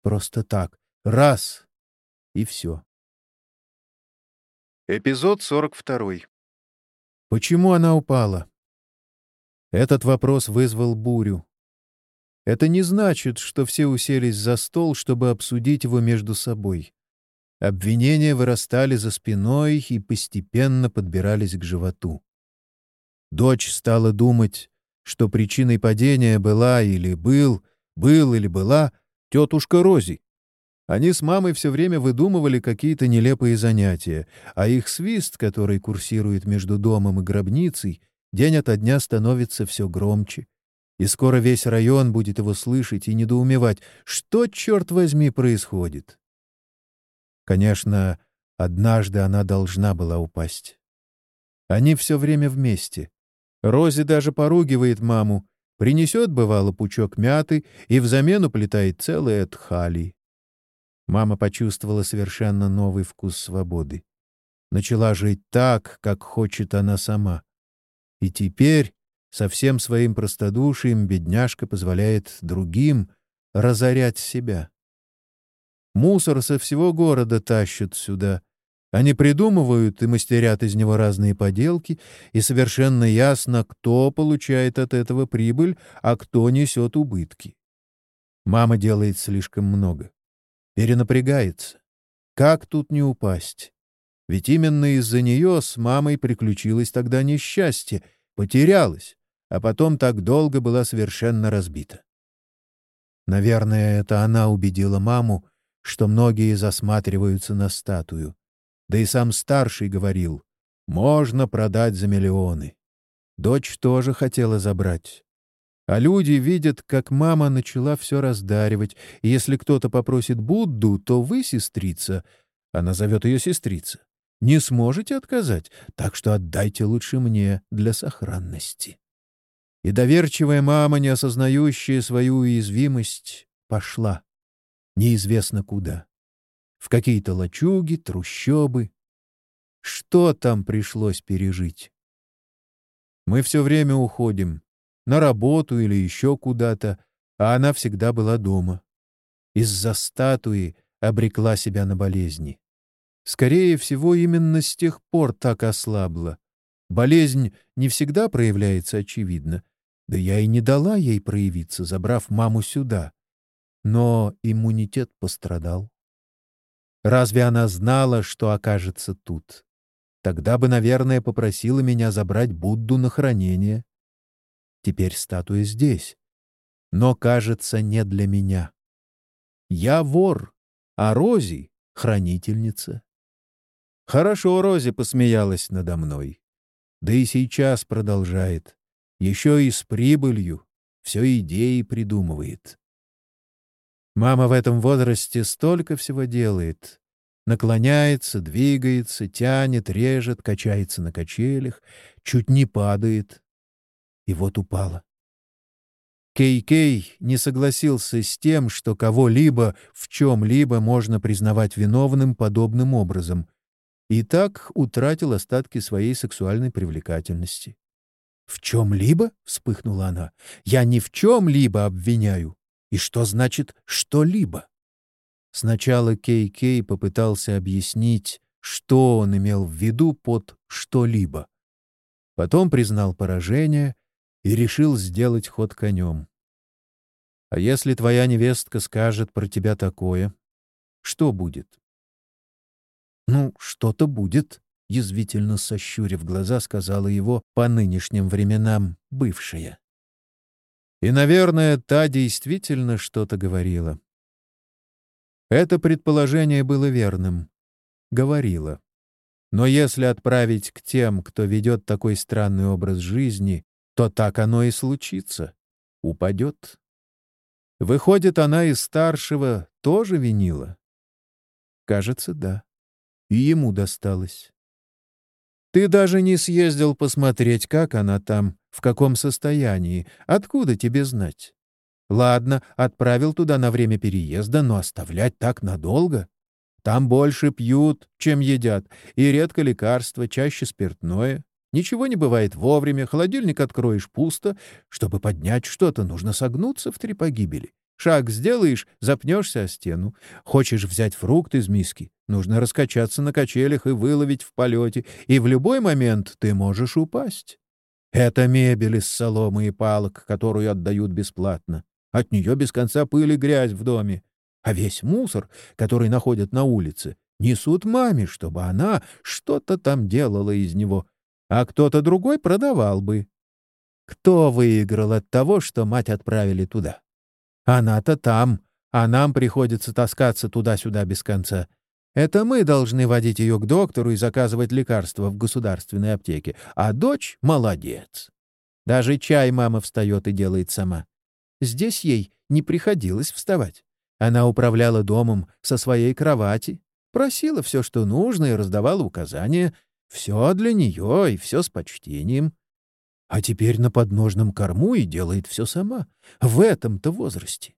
Просто так. Раз — и все. Эпизод 42. Почему она упала? Этот вопрос вызвал бурю. Это не значит, что все уселись за стол, чтобы обсудить его между собой. Обвинения вырастали за спиной и постепенно подбирались к животу. Дочь стала думать, что причиной падения была или был, был или была тетушка Рози. Они с мамой все время выдумывали какие-то нелепые занятия, а их свист, который курсирует между домом и гробницей, день ото дня становится все громче. И скоро весь район будет его слышать и недоумевать, что, черт возьми, происходит. Конечно, однажды она должна была упасть. Они все время вместе. Рози даже поругивает маму, принесет, бывало, пучок мяты и взамен уплетает целое тхали. Мама почувствовала совершенно новый вкус свободы. Начала жить так, как хочет она сама. И теперь со всем своим простодушием бедняжка позволяет другим разорять себя. Мусор со всего города тащат сюда. Они придумывают и мастерят из него разные поделки, и совершенно ясно, кто получает от этого прибыль, а кто несет убытки. Мама делает слишком много перенапрягается. Как тут не упасть? Ведь именно из-за нее с мамой приключилось тогда несчастье, потерялась, а потом так долго была совершенно разбита. Наверное, это она убедила маму, что многие засматриваются на статую. Да и сам старший говорил, можно продать за миллионы. Дочь тоже хотела забрать. А люди видят, как мама начала все раздаривать, и если кто-то попросит Будду, то вы, сестрица, она зовет ее сестрица, не сможете отказать, так что отдайте лучше мне для сохранности. И доверчивая мама, не осознающая свою уязвимость, пошла. Неизвестно куда. В какие-то лачуги, трущобы. Что там пришлось пережить? Мы все время уходим, на работу или еще куда-то, а она всегда была дома. Из-за статуи обрекла себя на болезни. Скорее всего, именно с тех пор так ослабла. Болезнь не всегда проявляется очевидно. Да я и не дала ей проявиться, забрав маму сюда. Но иммунитет пострадал. Разве она знала, что окажется тут? Тогда бы, наверное, попросила меня забрать Будду на хранение. Теперь статуя здесь. Но, кажется, не для меня. Я вор, а Рози — хранительница. Хорошо Рози посмеялась надо мной. Да и сейчас продолжает. Еще и с прибылью. Все идеи придумывает. Мама в этом возрасте столько всего делает. Наклоняется, двигается, тянет, режет, качается на качелях, чуть не падает и вот упала. Кей-Кей не согласился с тем, что кого-либо в чем-либо можно признавать виновным подобным образом, и так утратил остатки своей сексуальной привлекательности. «В чем-либо?» — вспыхнула она. «Я ни в чем-либо обвиняю. И что значит «что-либо»?» Сначала Кей-Кей попытался объяснить, что он имел в виду под «что-либо». Потом признал поражение и решил сделать ход конем. А если твоя невестка скажет про тебя такое, что будет? Ну, что-то будет, язвительно сощурив глаза, сказала его по нынешним временам бывшая. И, наверное, та действительно что-то говорила. Это предположение было верным. Говорила. Но если отправить к тем, кто ведет такой странный образ жизни, то так оно и случится. Упадет. Выходит, она из старшего тоже винила? Кажется, да. И ему досталось. Ты даже не съездил посмотреть, как она там, в каком состоянии. Откуда тебе знать? Ладно, отправил туда на время переезда, но оставлять так надолго? Там больше пьют, чем едят, и редко лекарства, чаще спиртное. Ничего не бывает вовремя, холодильник откроешь пусто. Чтобы поднять что-то, нужно согнуться в три погибели. Шаг сделаешь — запнешься о стену. Хочешь взять фрукт из миски — нужно раскачаться на качелях и выловить в полете, и в любой момент ты можешь упасть. Это мебель из соломы и палок, которую отдают бесплатно. От нее без конца пыль и грязь в доме. А весь мусор, который находят на улице, несут маме, чтобы она что-то там делала из него, а кто-то другой продавал бы. Кто выиграл от того, что мать отправили туда? Она-то там, а нам приходится таскаться туда-сюда без конца. Это мы должны водить ее к доктору и заказывать лекарства в государственной аптеке, а дочь — молодец. Даже чай мама встает и делает сама. Здесь ей не приходилось вставать. Она управляла домом со своей кровати, просила все, что нужно, и раздавала указания. Все для нее и все с почтением. А теперь на подножном корму и делает все сама. В этом-то возрасте.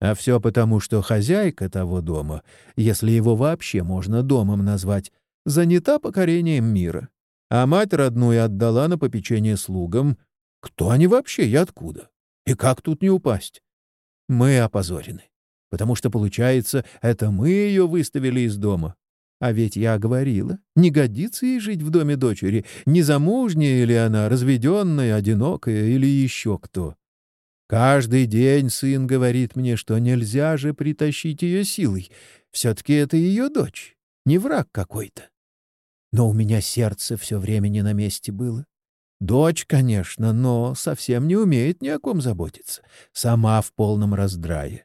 А все потому, что хозяйка того дома, если его вообще можно домом назвать, занята покорением мира. А мать родную отдала на попечение слугам. Кто они вообще и откуда? И как тут не упасть? Мы опозорены. Потому что, получается, это мы ее выставили из дома. А ведь я говорила, не годится ей жить в доме дочери, незамужняя ли она, разведенная, одинокая или еще кто. Каждый день сын говорит мне, что нельзя же притащить ее силой. Все-таки это ее дочь, не враг какой-то. Но у меня сердце все время не на месте было. Дочь, конечно, но совсем не умеет ни о ком заботиться. Сама в полном раздрае.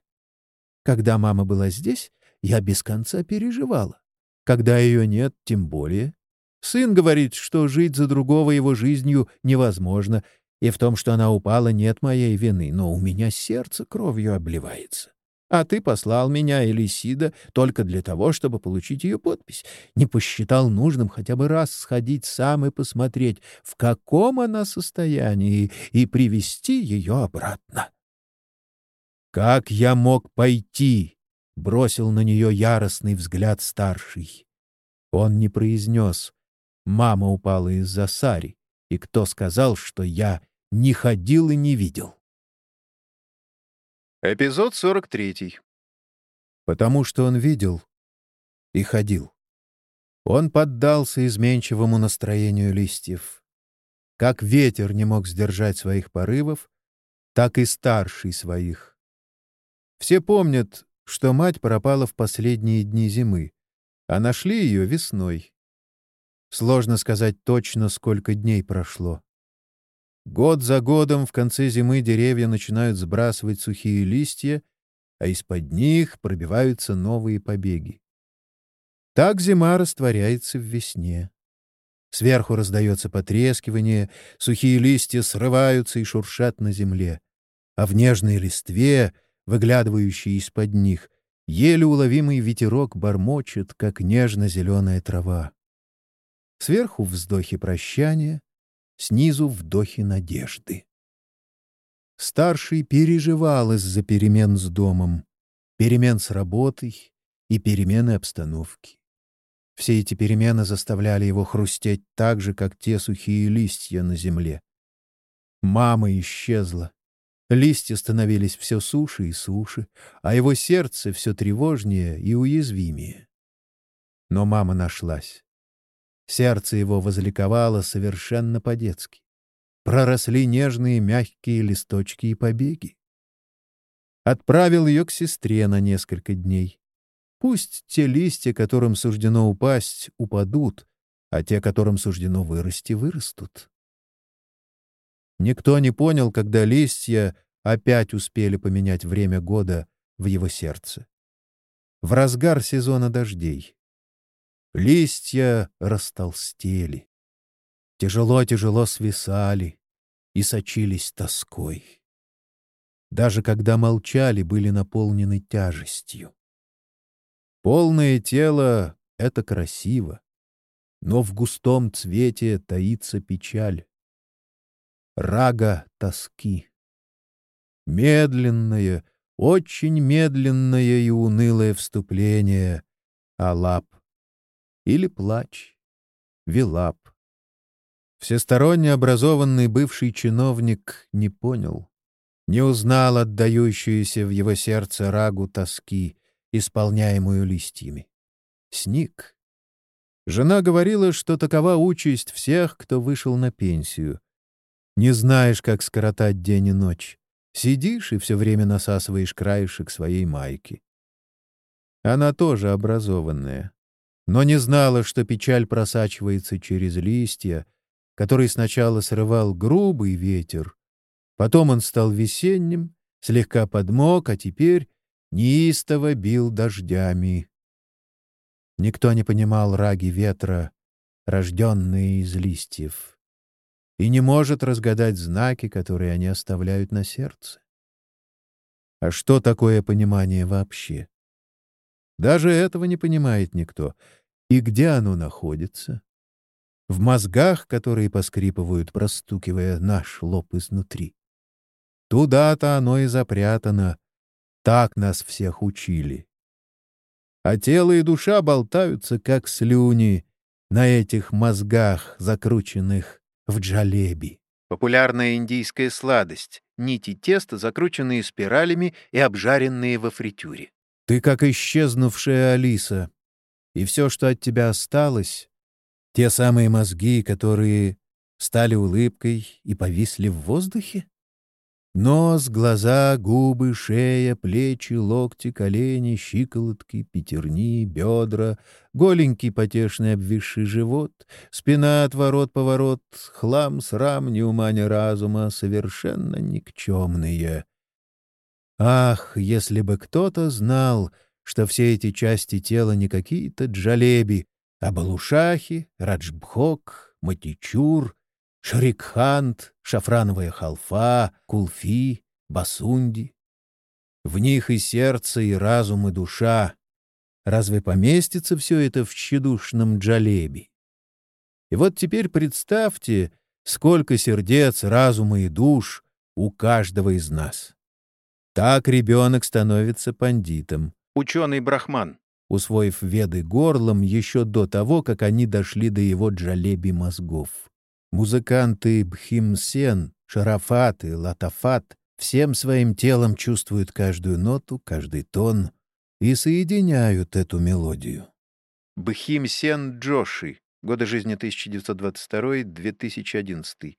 Когда мама была здесь, я без конца переживала. Когда ее нет, тем более. Сын говорит, что жить за другого его жизнью невозможно, и в том, что она упала, нет моей вины, но у меня сердце кровью обливается. А ты послал меня, Элисида, только для того, чтобы получить ее подпись. Не посчитал нужным хотя бы раз сходить сам и посмотреть, в каком она состоянии, и привести ее обратно. «Как я мог пойти?» — бросил на нее яростный взгляд старший. Он не произнес. «Мама упала из-за Сари, и кто сказал, что я не ходил и не видел?» Эпизод 43. Потому что он видел и ходил. Он поддался изменчивому настроению листьев. Как ветер не мог сдержать своих порывов, так и старший своих. Все помнят, что мать пропала в последние дни зимы, а нашли ее весной. Сложно сказать точно, сколько дней прошло. Год за годом в конце зимы деревья начинают сбрасывать сухие листья, а из-под них пробиваются новые побеги. Так зима растворяется в весне. Сверху раздается потрескивание, сухие листья срываются и шуршат на земле, а в нежной листве, выглядывающей из-под них, еле уловимый ветерок бормочет, как нежно-зеленая трава. Сверху вздохи прощания, снизу вдохи надежды. Старший переживал из-за перемен с домом, перемен с работой и перемены обстановки. Все эти перемены заставляли его хрустеть так же, как те сухие листья на земле. Мама исчезла. Листья становились все суше и суше, а его сердце все тревожнее и уязвимее. Но мама нашлась. Сердце его возликовало совершенно по-детски. Проросли нежные мягкие листочки и побеги. Отправил ее к сестре на несколько дней. Пусть те листья, которым суждено упасть, упадут, а те, которым суждено вырасти, вырастут. Никто не понял, когда листья опять успели поменять время года в его сердце. В разгар сезона дождей. Листья растолстели. Тяжело-тяжело свисали. и сочились тоской. Даже когда молчали, были наполнены тяжестью. Полное тело — это красиво, но в густом цвете таится печаль. Рага тоски. Медленное, очень медленное и унылое вступление Алап. Или плач. Вилап. Всесторонне образованный бывший чиновник не понял, не узнал отдающуюся в его сердце рагу тоски, исполняемую листьями. Сник. Жена говорила, что такова участь всех, кто вышел на пенсию. Не знаешь, как скоротать день и ночь. Сидишь и все время насасываешь краешек своей майки. Она тоже образованная, но не знала, что печаль просачивается через листья, который сначала срывал грубый ветер, потом он стал весенним, слегка подмок, а теперь неистово бил дождями. Никто не понимал раги ветра, рожденные из листьев и не может разгадать знаки, которые они оставляют на сердце. А что такое понимание вообще? Даже этого не понимает никто. И где оно находится? В мозгах, которые поскрипывают, простукивая наш лоб изнутри. Туда-то оно и запрятано. Так нас всех учили. А тело и душа болтаются, как слюни, на этих мозгах, закрученных в джалеби. Популярная индийская сладость. Нити теста, закрученные спиралями и обжаренные во фритюре. Ты как исчезнувшая Алиса. И все, что от тебя осталось, те самые мозги, которые стали улыбкой и повисли в воздухе? Нос, глаза, губы, шея, плечи, локти, колени, щиколотки, пятерни, бедра, голенький потешный обвисший живот, спина, отворот-поворот, хлам, срам, ни ума, ни разума, совершенно никчемные. Ах, если бы кто-то знал, что все эти части тела не какие-то джалеби, а балушахи, раджбхок, матичур, Шрикхант, шафрановая халфа, кулфи, басунди. В них и сердце, и разум, и душа. Разве поместится все это в тщедушном джалеби? И вот теперь представьте, сколько сердец, разума и душ у каждого из нас. Так ребенок становится пандитом. Ученый-брахман. Усвоив веды горлом еще до того, как они дошли до его джалеби мозгов. Музыканты Бхимсен, Шарафат и Латафат всем своим телом чувствуют каждую ноту, каждый тон и соединяют эту мелодию. Бхимсен Джоши. Годы жизни 1922-2011.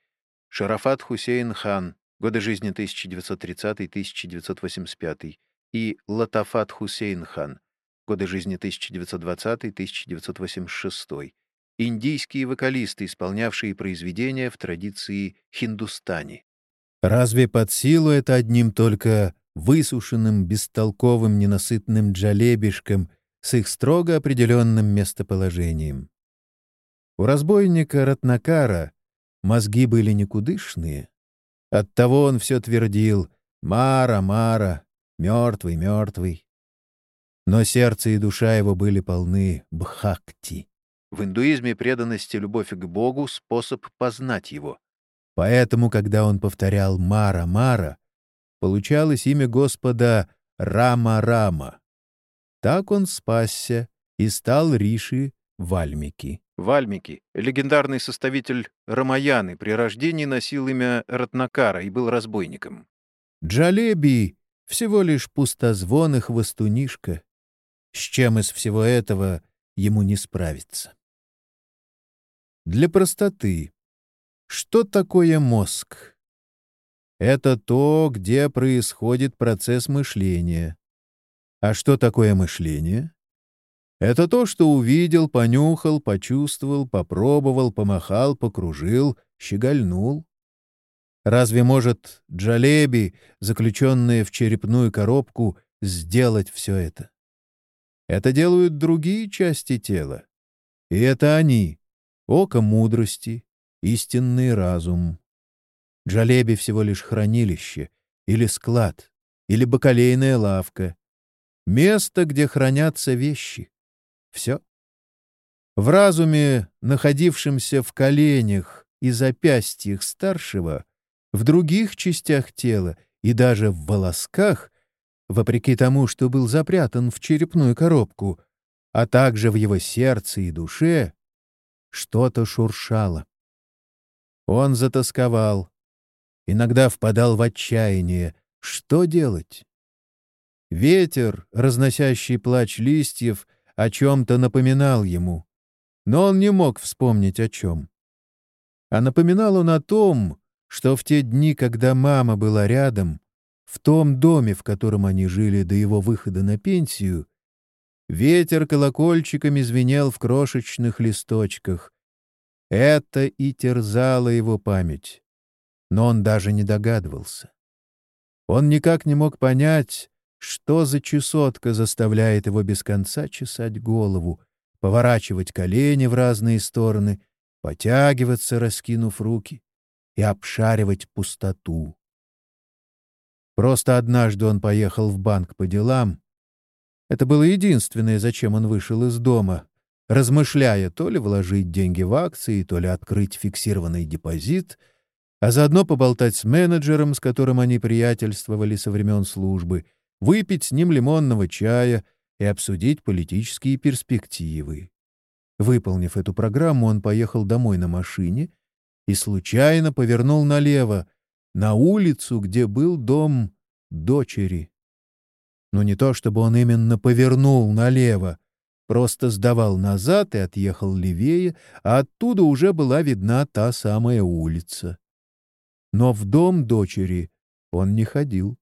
Шарафат Хусейн Хан. Годы жизни 1930-1985. И Латафат Хусейн Хан. Годы жизни 1920-1986 индийские вокалисты, исполнявшие произведения в традиции хиндустани. Разве под силу это одним только высушенным, бестолковым, ненасытным джалебишкам с их строго определенным местоположением? У разбойника Ратнакара мозги были никудышные. Оттого он все твердил «Мара, Мара, мертвый, мертвый». Но сердце и душа его были полны бхакти. В индуизме преданность и любовь к Богу — способ познать Его. Поэтому, когда он повторял «Мара-Мара», получалось имя Господа Рама-Рама. Так он спасся и стал Риши Вальмики. Вальмики, легендарный составитель Рамаяны, при рождении носил имя Ратнакара и был разбойником. Джалеби — всего лишь пустозвон и хвостунишка. С чем из всего этого ему не справиться? Для простоты. Что такое мозг? Это то, где происходит процесс мышления. А что такое мышление? Это то, что увидел, понюхал, почувствовал, попробовал, помахал, покружил, щегольнул. Разве может джалеби, заключенная в черепную коробку, сделать все это? Это делают другие части тела. И это они, око мудрости, истинный разум. Джалеби всего лишь хранилище, или склад, или бакалейная лавка. Место, где хранятся вещи. Все. В разуме, находившемся в коленях и запястьях старшего, в других частях тела и даже в волосках, вопреки тому, что был запрятан в черепную коробку, а также в его сердце и душе, что-то шуршало. Он затасковал, иногда впадал в отчаяние. Что делать? Ветер, разносящий плач листьев, о чем-то напоминал ему, но он не мог вспомнить о чем. А напоминал он о том, что в те дни, когда мама была рядом, в том доме, в котором они жили до его выхода на пенсию, ветер колокольчиками звенел в крошечных листочках. Это и терзало его память. Но он даже не догадывался. Он никак не мог понять, что за чесотка заставляет его без конца чесать голову, поворачивать колени в разные стороны, потягиваться, раскинув руки, и обшаривать пустоту. Просто однажды он поехал в банк по делам. Это было единственное, зачем он вышел из дома, размышляя то ли вложить деньги в акции, то ли открыть фиксированный депозит, а заодно поболтать с менеджером, с которым они приятельствовали со времен службы, выпить с ним лимонного чая и обсудить политические перспективы. Выполнив эту программу, он поехал домой на машине и случайно повернул налево, на улицу, где был дом дочери. Но не то, чтобы он именно повернул налево, просто сдавал назад и отъехал левее, а оттуда уже была видна та самая улица. Но в дом дочери он не ходил.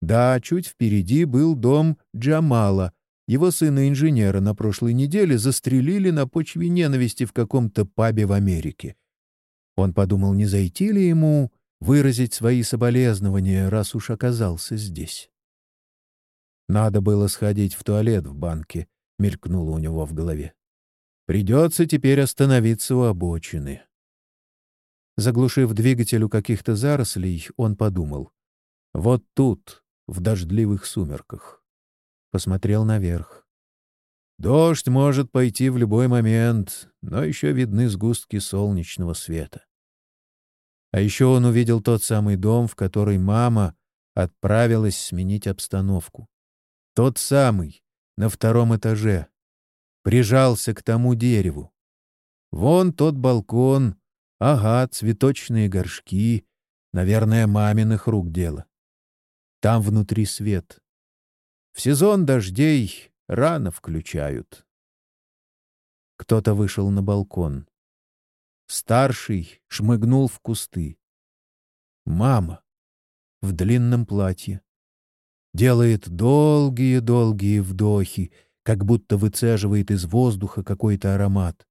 Да, чуть впереди был дом Джамала. Его сына-инженера на прошлой неделе застрелили на почве ненависти в каком-то пабе в Америке. Он подумал, не зайти ли ему выразить свои соболезнования, раз уж оказался здесь. «Надо было сходить в туалет в банке», — мелькнуло у него в голове. «Придется теперь остановиться у обочины». Заглушив двигатель у каких-то зарослей, он подумал. «Вот тут, в дождливых сумерках». Посмотрел наверх. Дождь может пойти в любой момент, но еще видны сгустки солнечного света. А еще он увидел тот самый дом, в который мама отправилась сменить обстановку. Тот самый, на втором этаже. Прижался к тому дереву. Вон тот балкон, ага, цветочные горшки, наверное, маминых рук дело. Там внутри свет. В сезон дождей рано включают. Кто-то вышел на балкон. Старший шмыгнул в кусты. Мама в длинном платье. Делает долгие-долгие вдохи, как будто выцеживает из воздуха какой-то аромат.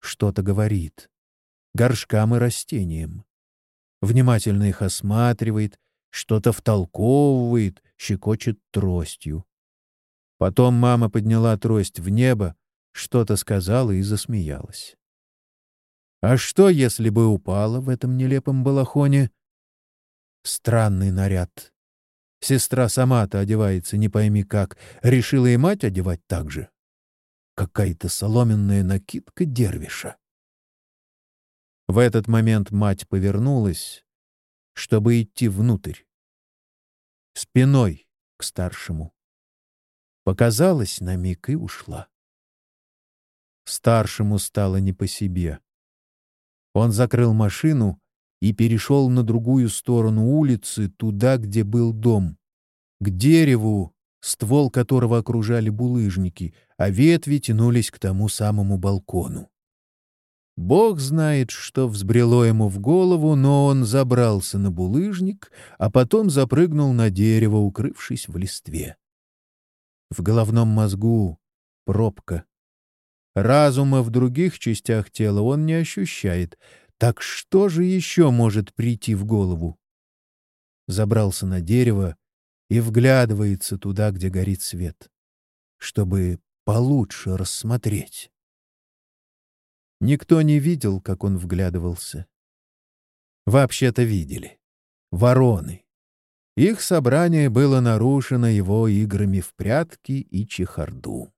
Что-то говорит. Горшкам и растениям. Внимательно их осматривает, что-то втолковывает, щекочет тростью. Потом мама подняла трость в небо, что-то сказала и засмеялась. А что, если бы упала в этом нелепом балахоне? Странный наряд. Сестра сама-то одевается не пойми как. Решила и мать одевать так же. Какая-то соломенная накидка дервиша. В этот момент мать повернулась, чтобы идти внутрь. Спиной к старшему. Показалась на миг и ушла. Старшему стало не по себе. Он закрыл машину и перешел на другую сторону улицы, туда, где был дом. К дереву, ствол которого окружали булыжники, а ветви тянулись к тому самому балкону. Бог знает, что взбрело ему в голову, но он забрался на булыжник, а потом запрыгнул на дерево, укрывшись в листве. В головном мозгу пробка. Разума в других частях тела он не ощущает. Так что же еще может прийти в голову? Забрался на дерево и вглядывается туда, где горит свет, чтобы получше рассмотреть. Никто не видел, как он вглядывался. вообще-то видели. Вороны. Их собрание было нарушено его играми в прятки и чехарду.